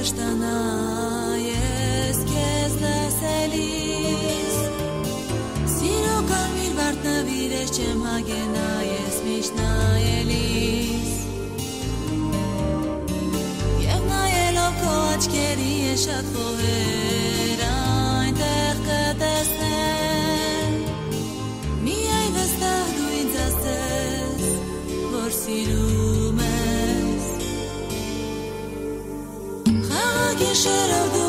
կշտանա ես քեզ լսելիս Սիրո կարմիր վարդնավիր ես չեմ հագենա ես միշտ նայելիս Եվ նայելով քո աչքերի ես շատ խոհեր այնտեղ կտեսնեմ Միայն վստահ դու ինձ ասես որ սիրում talking shit of the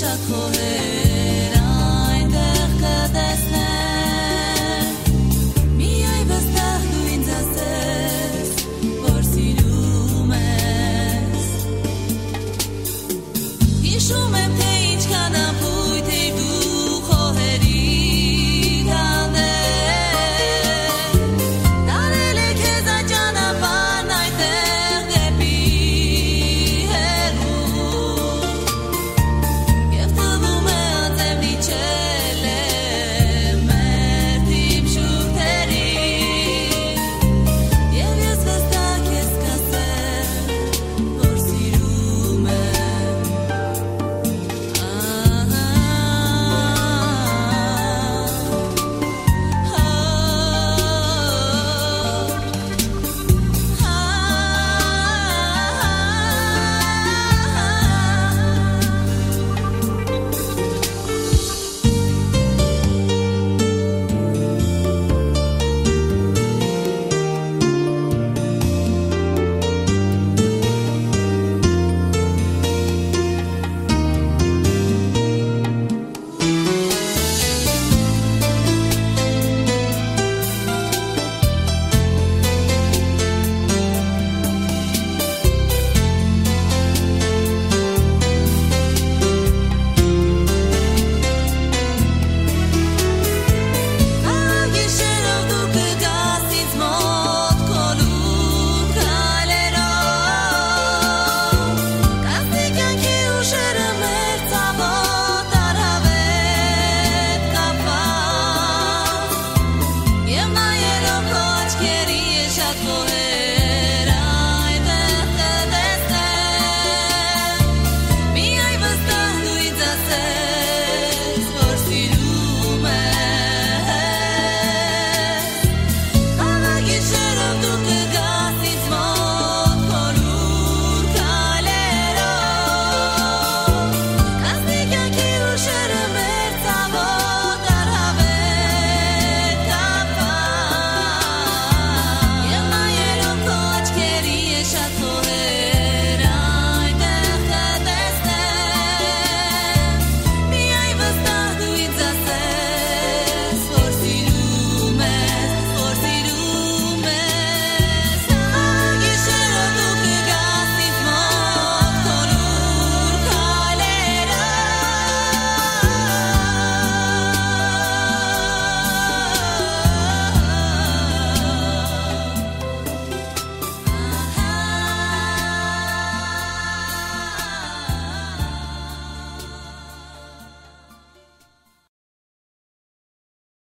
شکوه Deixa